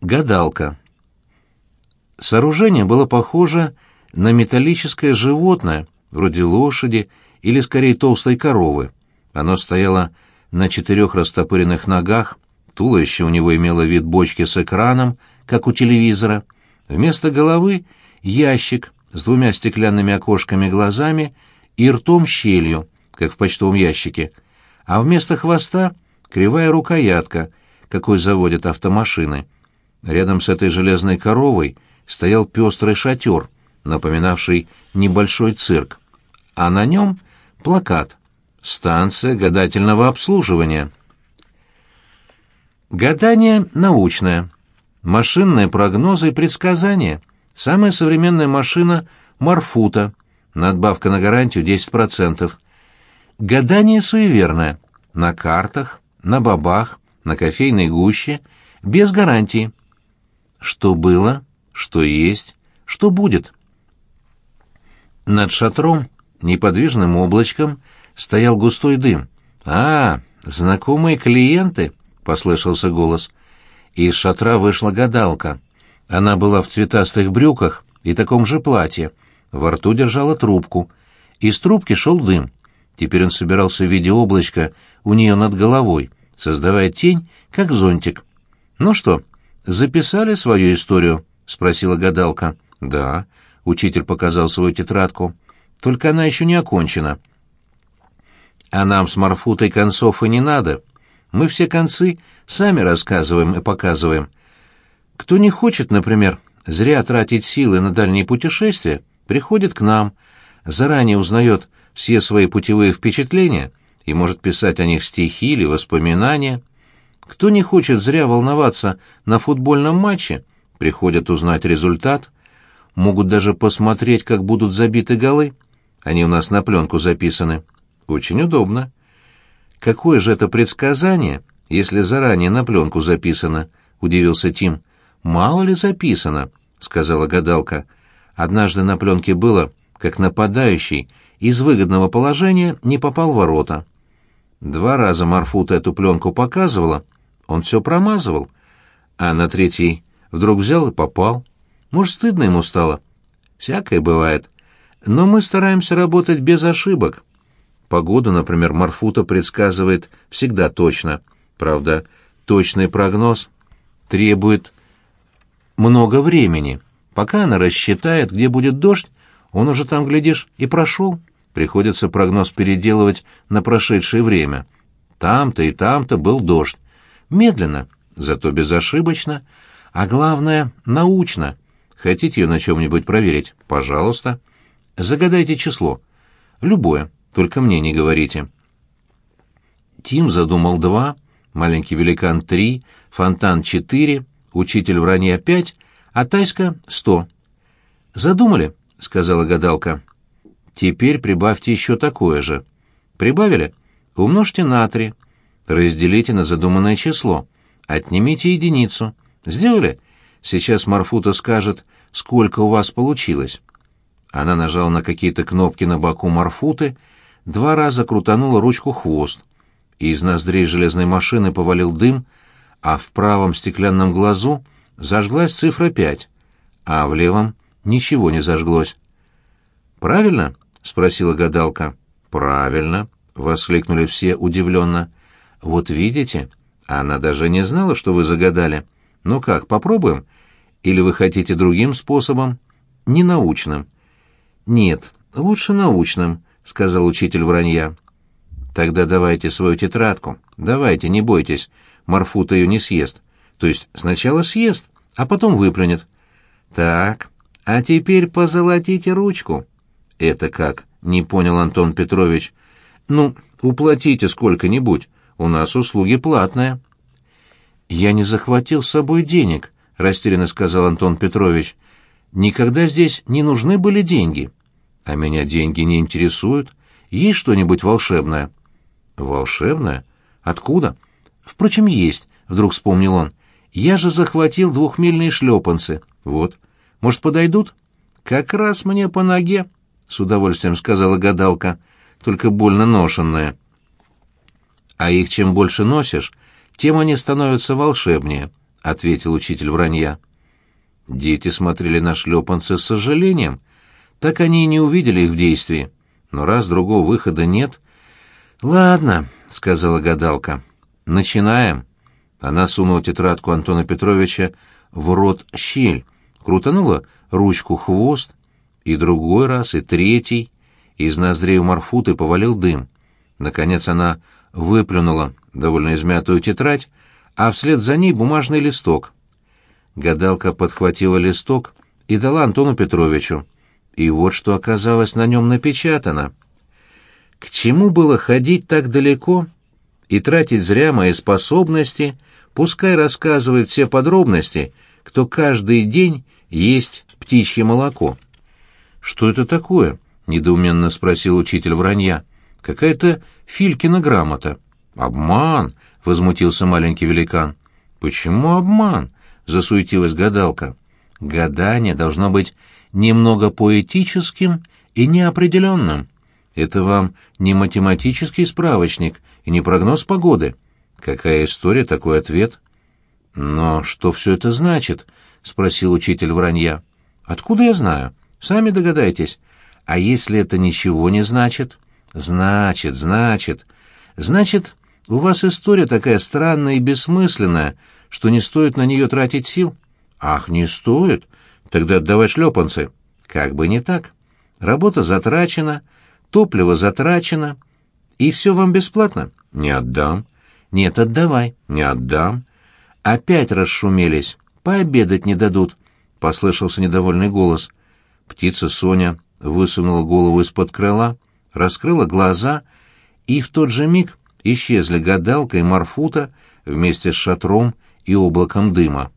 Гадалка. Сооружение было похоже на металлическое животное, вроде лошади или, скорее, толстой коровы. Оно стояло на четырех растопыренных ногах, туловище у него имело вид бочки с экраном, как у телевизора. Вместо головы — ящик с двумя стеклянными окошками глазами и ртом щелью, как в почтовом ящике, а вместо хвоста — кривая рукоятка, какой заводят автомашины. Рядом с этой железной коровой стоял пестрый шатер, напоминавший небольшой цирк, а на нем плакат «Станция гадательного обслуживания». Гадание научное. Машинные прогнозы и предсказания. Самая современная машина Марфута. Надбавка на гарантию 10%. Гадание суеверное. На картах, на бабах, на кофейной гуще, без гарантии. Что было, что есть, что будет. Над шатром, неподвижным облачком, стоял густой дым. «А, знакомые клиенты!» — послышался голос. Из шатра вышла гадалка. Она была в цветастых брюках и таком же платье. Во рту держала трубку. Из трубки шел дым. Теперь он собирался в виде облачка у нее над головой, создавая тень, как зонтик. «Ну что, записали свою историю?» — спросила гадалка. «Да», — учитель показал свою тетрадку. «Только она еще не окончена». «А нам с Марфутой концов и не надо. Мы все концы сами рассказываем и показываем. Кто не хочет, например, зря тратить силы на дальние путешествия, приходит к нам, заранее узнает все свои путевые впечатления и может писать о них стихи или воспоминания. Кто не хочет зря волноваться на футбольном матче, приходят узнать результат, могут даже посмотреть, как будут забиты голы. Они у нас на пленку записаны. Очень удобно. Какое же это предсказание, если заранее на пленку записано? Удивился Тим. Мало ли записано, сказала гадалка. Однажды на пленке было, как нападающий из выгодного положения не попал в ворота. Два раза Марфута эту пленку показывала, он все промазывал, а на третий вдруг взял и попал. Может, стыдно ему стало? Всякое бывает. Но мы стараемся работать без ошибок. Погоду, например, Марфута предсказывает всегда точно. Правда, точный прогноз требует много времени. Пока она рассчитает, где будет дождь, он уже там, глядишь, и прошел. Приходится прогноз переделывать на прошедшее время. Там-то и там-то был дождь. Медленно, зато безошибочно, а главное, научно. Хотите ее на чем-нибудь проверить? Пожалуйста. Загадайте число. Любое. Только мне не говорите. Тим задумал два, маленький великан три, фонтан четыре, учитель вранья пять, а Тайска сто. «Задумали?» — сказала гадалка. «Теперь прибавьте еще такое же. Прибавили? Умножьте на три. Разделите на задуманное число. Отнимите единицу. Сделали? Сейчас Марфута скажет, сколько у вас получилось». Она нажала на какие-то кнопки на боку Марфуты, два раза крутанула ручку хвост. Из ноздрей железной машины повалил дым, а в правом стеклянном глазу зажглась цифра пять, а в левом ничего не зажглось. «Правильно?» — спросила гадалка. «Правильно», — воскликнули все удивленно. «Вот видите, она даже не знала, что вы загадали. Ну как, попробуем? Или вы хотите другим способом? Ненаучным?» «Нет, лучше научным», — сказал учитель вранья. «Тогда давайте свою тетрадку. Давайте, не бойтесь. Марфута ее не съест. То есть сначала съест, а потом выплюнет. Так, а теперь позолотите ручку». «Это как?» — не понял Антон Петрович. «Ну, уплатите сколько-нибудь. У нас услуги платные». «Я не захватил с собой денег», — растерянно сказал Антон Петрович. «Никогда здесь не нужны были деньги». А меня деньги не интересуют. Есть что-нибудь волшебное? Волшебное? Откуда? Впрочем, есть, вдруг вспомнил он. Я же захватил двухмильные шлепанцы. Вот. Может, подойдут? Как раз мне по ноге, с удовольствием сказала гадалка, только больно ношенные. А их чем больше носишь, тем они становятся волшебнее. — ответил учитель вранья. Дети смотрели на шлепанцы с сожалением. Так они и не увидели их в действии. Но раз другого выхода нет... «Ладно», — сказала гадалка. «Начинаем». Она сунула тетрадку Антона Петровича в рот щель, крутанула ручку хвост, и другой раз, и третий. Из ноздрей у Марфуты повалил дым. Наконец она выплюнула довольно измятую тетрадь, а вслед за ней бумажный листок. Гадалка подхватила листок и дала Антону Петровичу. И вот что оказалось на нем напечатано. К чему было ходить так далеко и тратить зря мои способности, пускай рассказывает все подробности, кто каждый день есть птичье молоко. «Что это такое?» — недоуменно спросил учитель вранья. «Какая-то Филькина грамота». «Обман!» — возмутился маленький великан. «Почему обман?» — засуетилась гадалка. «Гадание должно быть немного поэтическим и неопределенным. Это вам не математический справочник и не прогноз погоды. Какая история, такой ответ?» «Но что все это значит?» — спросил учитель вранья. «Откуда я знаю? Сами догадайтесь. А если это ничего не значит?» «Значит, значит. Значит, у вас история такая странная и бессмысленная, что не стоит на нее тратить сил. Ах, не стоит? Тогда отдавай шлепанцы. Как бы не так. Работа затрачена, топливо затрачено, и все вам бесплатно. Не отдам. Нет, отдавай. Не отдам. Опять расшумелись. Пообедать не дадут. Послышался недовольный голос. Птица Соня высунула голову из-под крыла, раскрыла глаза, и в тот же миг исчезли гадалка и Марфута вместе с шатром и облаком дыма.